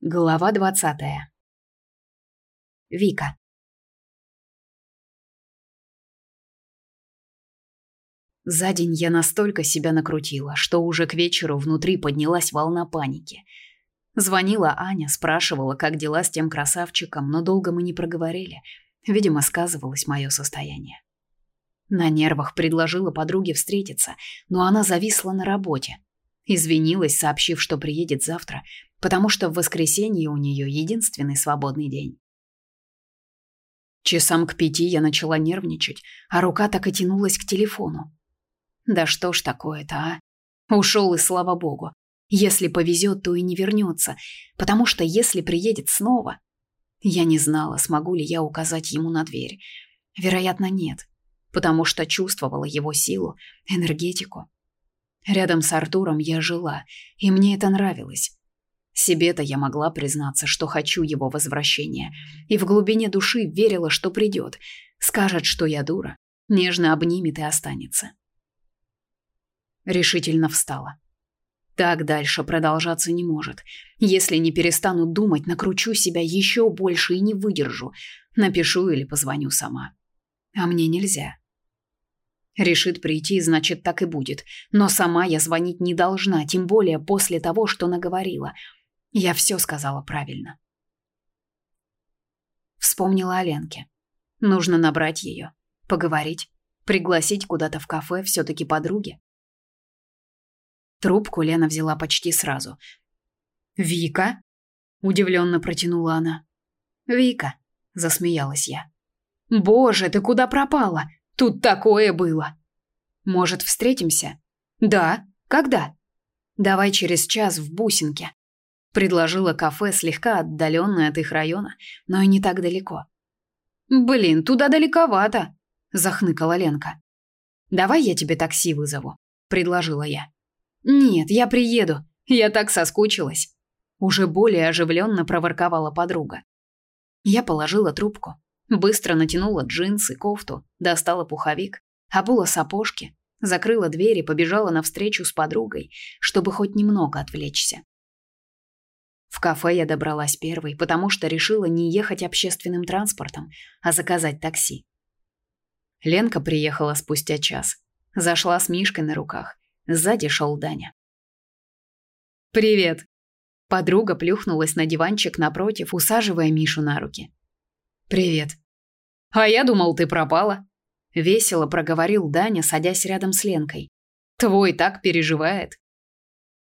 Глава 20. Вика. За день я настолько себя накрутила, что уже к вечеру внутри поднялась волна паники. Звонила Аня, спрашивала, как дела с тем красавчиком, но долго мы не проговорили. Видимо, сказывалось мое состояние. На нервах предложила подруге встретиться, но она зависла на работе. Извинилась, сообщив, что приедет завтра – потому что в воскресенье у нее единственный свободный день. Часам к пяти я начала нервничать, а рука так и тянулась к телефону. Да что ж такое-то, а? Ушел и слава богу. Если повезет, то и не вернется, потому что если приедет снова... Я не знала, смогу ли я указать ему на дверь. Вероятно, нет, потому что чувствовала его силу, энергетику. Рядом с Артуром я жила, и мне это нравилось. Себе-то я могла признаться, что хочу его возвращения, и в глубине души верила, что придет, скажет, что я дура, нежно обнимет и останется. Решительно встала. Так дальше продолжаться не может. Если не перестану думать, накручу себя еще больше и не выдержу. Напишу или позвоню сама. А мне нельзя. Решит прийти, значит, так и будет. Но сама я звонить не должна, тем более после того, что наговорила – я все сказала правильно. Вспомнила о Ленке. Нужно набрать ее, поговорить, пригласить куда-то в кафе все-таки подруги. Трубку Лена взяла почти сразу. «Вика?» – удивленно протянула она. «Вика», – засмеялась я. «Боже, ты куда пропала? Тут такое было!» «Может, встретимся?» «Да. Когда?» «Давай через час в Бусинке». Предложила кафе, слегка отдаленное от их района, но и не так далеко. «Блин, туда далековато!» – захныкала Ленка. «Давай я тебе такси вызову», – предложила я. «Нет, я приеду. Я так соскучилась». Уже более оживленно проворковала подруга. Я положила трубку, быстро натянула джинсы, кофту, достала пуховик, обула сапожки, закрыла дверь и побежала навстречу с подругой, чтобы хоть немного отвлечься. В кафе я добралась первой, потому что решила не ехать общественным транспортом, а заказать такси. Ленка приехала спустя час. Зашла с Мишкой на руках. Сзади шел Даня. «Привет!» Подруга плюхнулась на диванчик напротив, усаживая Мишу на руки. «Привет!» «А я думал, ты пропала!» Весело проговорил Даня, садясь рядом с Ленкой. «Твой так переживает!»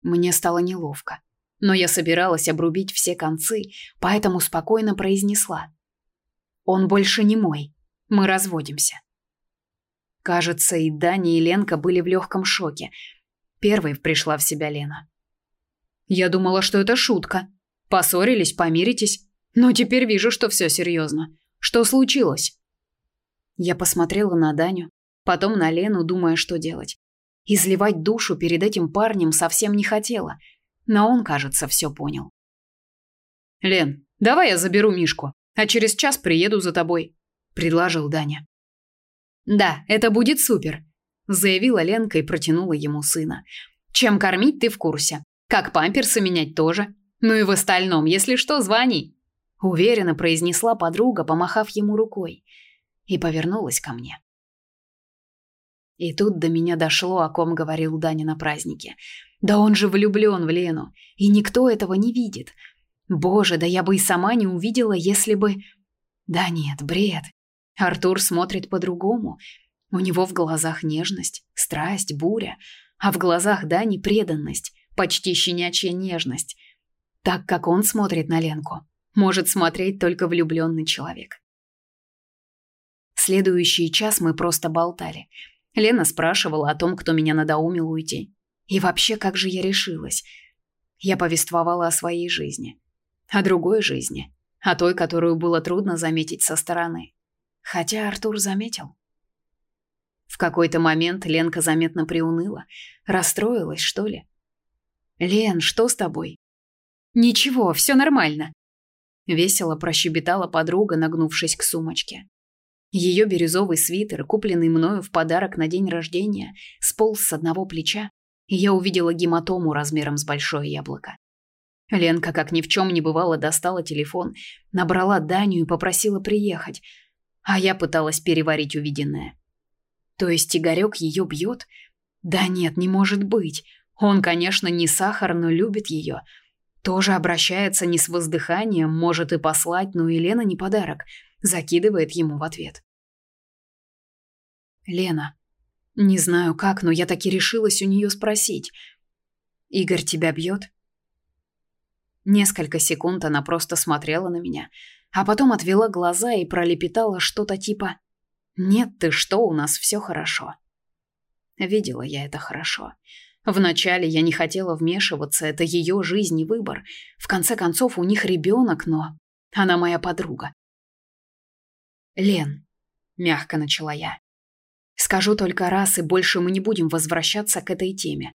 Мне стало неловко но я собиралась обрубить все концы, поэтому спокойно произнесла. «Он больше не мой. Мы разводимся». Кажется, и Даня, и Ленка были в легком шоке. Первой пришла в себя Лена. «Я думала, что это шутка. Поссорились, помиритесь. Но теперь вижу, что все серьезно. Что случилось?» Я посмотрела на Даню, потом на Лену, думая, что делать. Изливать душу перед этим парнем совсем не хотела – но он, кажется, все понял. «Лен, давай я заберу Мишку, а через час приеду за тобой», – предложил Даня. «Да, это будет супер», – заявила Ленка и протянула ему сына. «Чем кормить, ты в курсе. Как памперсы менять тоже. Ну и в остальном, если что, звони», – уверенно произнесла подруга, помахав ему рукой, и повернулась ко мне. И тут до меня дошло, о ком говорил Даня на празднике – да он же влюблен в Лену, и никто этого не видит. Боже, да я бы и сама не увидела, если бы... Да нет, бред. Артур смотрит по-другому. У него в глазах нежность, страсть, буря, а в глазах Дани преданность, почти щенячья нежность. Так как он смотрит на Ленку, может смотреть только влюбленный человек. Следующий час мы просто болтали. Лена спрашивала о том, кто меня надоумил уйти. И вообще, как же я решилась? Я повествовала о своей жизни. О другой жизни. О той, которую было трудно заметить со стороны. Хотя Артур заметил. В какой-то момент Ленка заметно приуныла. Расстроилась, что ли? «Лен, что с тобой?» «Ничего, все нормально», — весело прощебетала подруга, нагнувшись к сумочке. Ее бирюзовый свитер, купленный мною в подарок на день рождения, сполз с одного плеча я увидела гематому размером с большое яблоко. Ленка, как ни в чем не бывало, достала телефон, набрала Данию и попросила приехать. А я пыталась переварить увиденное. То есть Игорек ее бьет? Да нет, не может быть. Он, конечно, не сахар, но любит ее. Тоже обращается не с воздыханием, может и послать, но Елена не подарок. Закидывает ему в ответ. «Лена, не знаю как, но я таки решилась у нее спросить. «Игорь тебя бьет?» Несколько секунд она просто смотрела на меня, а потом отвела глаза и пролепетала что-то типа «Нет, ты что, у нас все хорошо». Видела я это хорошо. Вначале я не хотела вмешиваться, это ее жизнь и выбор. В конце концов, у них ребенок, но она моя подруга. «Лен», — мягко начала я, Скажу только раз, и больше мы не будем возвращаться к этой теме.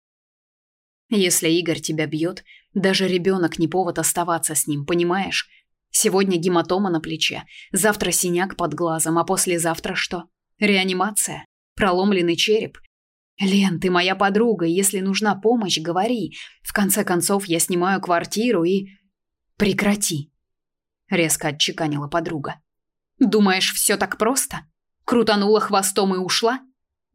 Если Игорь тебя бьет, даже ребенок не повод оставаться с ним, понимаешь? Сегодня гематома на плече, завтра синяк под глазом, а послезавтра что? Реанимация? Проломленный череп? Лен, ты моя подруга, если нужна помощь, говори. В конце концов, я снимаю квартиру и... Прекрати. Резко отчеканила подруга. Думаешь, все так просто? крутанула хвостом и ушла?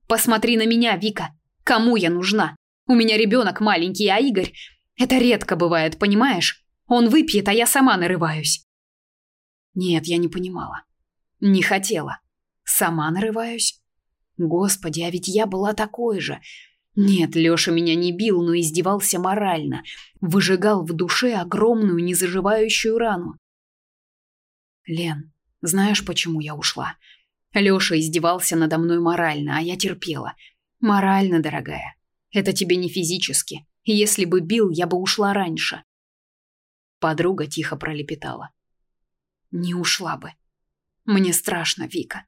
Посмотри на меня, Вика. Кому я нужна? У меня ребенок маленький, а Игорь... Это редко бывает, понимаешь? Он выпьет, а я сама нарываюсь. Нет, я не понимала. Не хотела. Сама нарываюсь? Господи, а ведь я была такой же. Нет, Леша меня не бил, но издевался морально, выжигал в душе огромную незаживающую рану. Лен, знаешь, почему я ушла? Лёша издевался надо мной морально, а я терпела. Морально, дорогая. Это тебе не физически. Если бы бил, я бы ушла раньше. Подруга тихо пролепетала. Не ушла бы. Мне страшно, Вика.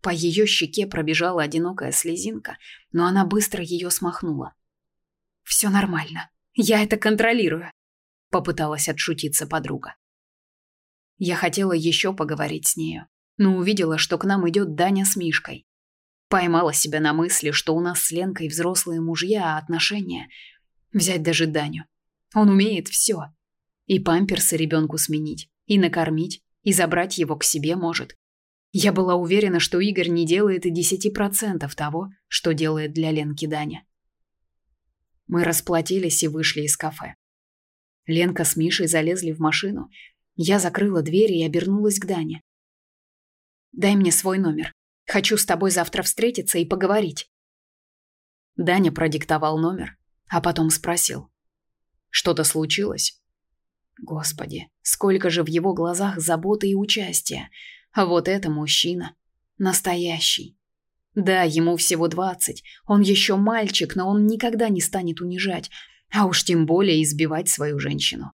По её щеке пробежала одинокая слезинка, но она быстро её смахнула. Всё нормально. Я это контролирую, попыталась отшутиться подруга. Я хотела ещё поговорить с нею, но увидела, что к нам идет Даня с Мишкой. Поймала себя на мысли, что у нас с Ленкой взрослые мужья, а отношения... Взять даже Даню. Он умеет все. И памперсы ребенку сменить, и накормить, и забрать его к себе может. Я была уверена, что Игорь не делает и 10% того, что делает для Ленки Даня. Мы расплатились и вышли из кафе. Ленка с Мишей залезли в машину. Я закрыла дверь и обернулась к Дане. Дай мне свой номер. Хочу с тобой завтра встретиться и поговорить». Даня продиктовал номер, а потом спросил. «Что-то случилось?» Господи, сколько же в его глазах заботы и участия. А вот это мужчина. Настоящий. Да, ему всего двадцать. Он еще мальчик, но он никогда не станет унижать, а уж тем более избивать свою женщину.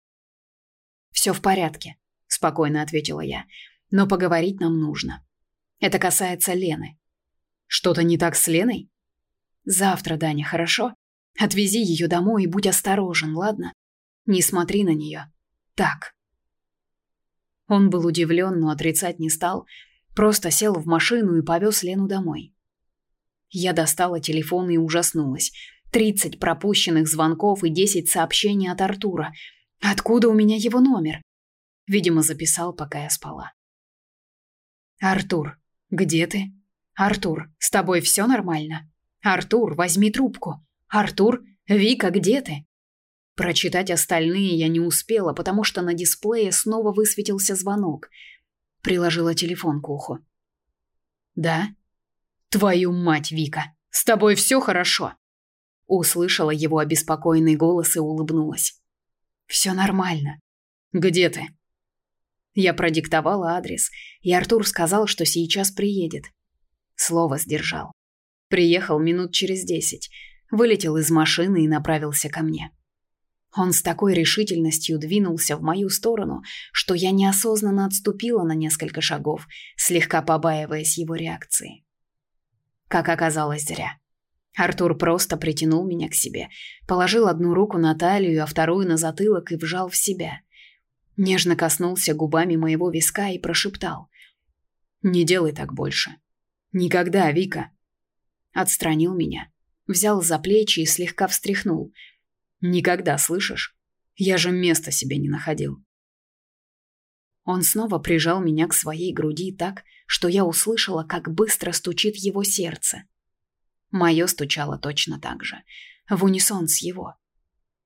«Все в порядке», — спокойно ответила я. «Но поговорить нам нужно. Это касается Лены. Что-то не так с Леной? Завтра, Даня, хорошо? Отвези ее домой и будь осторожен, ладно? Не смотри на нее. Так. Он был удивлен, но отрицать не стал. Просто сел в машину и повез Лену домой. Я достала телефон и ужаснулась. 30 пропущенных звонков и 10 сообщений от Артура. Откуда у меня его номер? Видимо, записал, пока я спала. Артур. «Где ты?» «Артур, с тобой все нормально?» «Артур, возьми трубку!» «Артур, Вика, где ты?» Прочитать остальные я не успела, потому что на дисплее снова высветился звонок. Приложила телефон к уху. «Да?» «Твою мать, Вика, с тобой все хорошо?» Услышала его обеспокоенный голос и улыбнулась. «Все нормально». «Где ты?» Я продиктовала адрес, и Артур сказал, что сейчас приедет. Слово сдержал. Приехал минут через десять, вылетел из машины и направился ко мне. Он с такой решительностью двинулся в мою сторону, что я неосознанно отступила на несколько шагов, слегка побаиваясь его реакции. Как оказалось, зря. Артур просто притянул меня к себе, положил одну руку на талию, а вторую на затылок и вжал в себя – нежно коснулся губами моего виска и прошептал. «Не делай так больше. Никогда, Вика!» Отстранил меня, взял за плечи и слегка встряхнул. «Никогда, слышишь? Я же места себе не находил». Он снова прижал меня к своей груди так, что я услышала, как быстро стучит его сердце. Мое стучало точно так же, в унисон с его.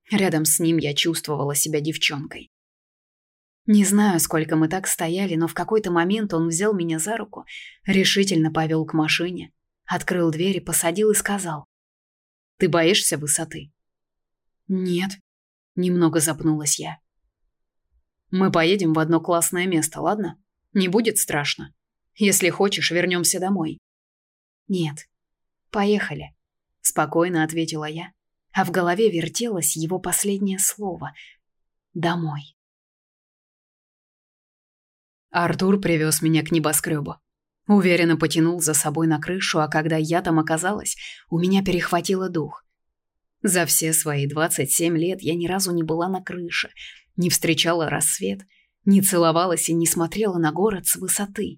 Рядом с ним я чувствовала себя девчонкой. Не знаю, сколько мы так стояли, но в какой-то момент он взял меня за руку, решительно повел к машине, открыл дверь и посадил и сказал. «Ты боишься высоты?» «Нет», — немного запнулась я. «Мы поедем в одно классное место, ладно? Не будет страшно. Если хочешь, вернемся домой». «Нет, поехали», — спокойно ответила я, а в голове вертелось его последнее слово «домой». Артур привез меня к небоскребу. Уверенно потянул за собой на крышу, а когда я там оказалась, у меня перехватило дух. За все свои 27 лет я ни разу не была на крыше, не встречала рассвет, не целовалась и не смотрела на город с высоты.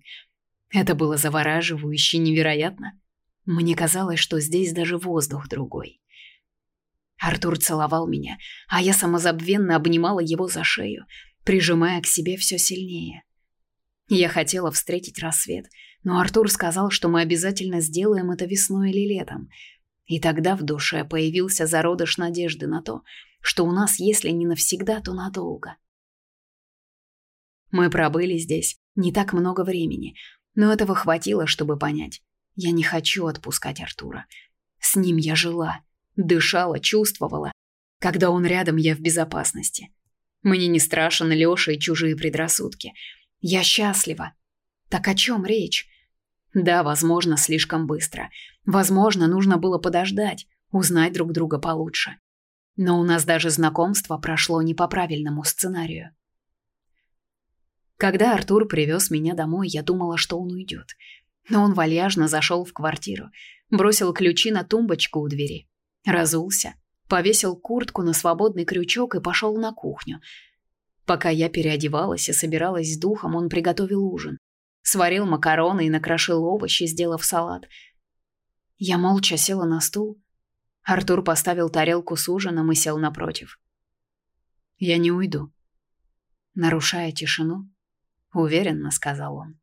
Это было завораживающе невероятно. Мне казалось, что здесь даже воздух другой. Артур целовал меня, а я самозабвенно обнимала его за шею, прижимая к себе все сильнее. Я хотела встретить рассвет, но Артур сказал, что мы обязательно сделаем это весной или летом. И тогда в душе появился зародыш надежды на то, что у нас, если не навсегда, то надолго. Мы пробыли здесь не так много времени, но этого хватило, чтобы понять. Я не хочу отпускать Артура. С ним я жила, дышала, чувствовала. Когда он рядом, я в безопасности. Мне не страшен Лёша и чужие предрассудки — я счастлива. Так о чем речь? Да, возможно, слишком быстро. Возможно, нужно было подождать, узнать друг друга получше. Но у нас даже знакомство прошло не по правильному сценарию. Когда Артур привез меня домой, я думала, что он уйдет. Но он вальяжно зашел в квартиру, бросил ключи на тумбочку у двери, разулся, повесил куртку на свободный крючок и пошел на кухню, Пока я переодевалась и собиралась с духом, он приготовил ужин. Сварил макароны и накрошил овощи, сделав салат. Я молча села на стул. Артур поставил тарелку с ужином и сел напротив. «Я не уйду», нарушая тишину, уверенно сказал он.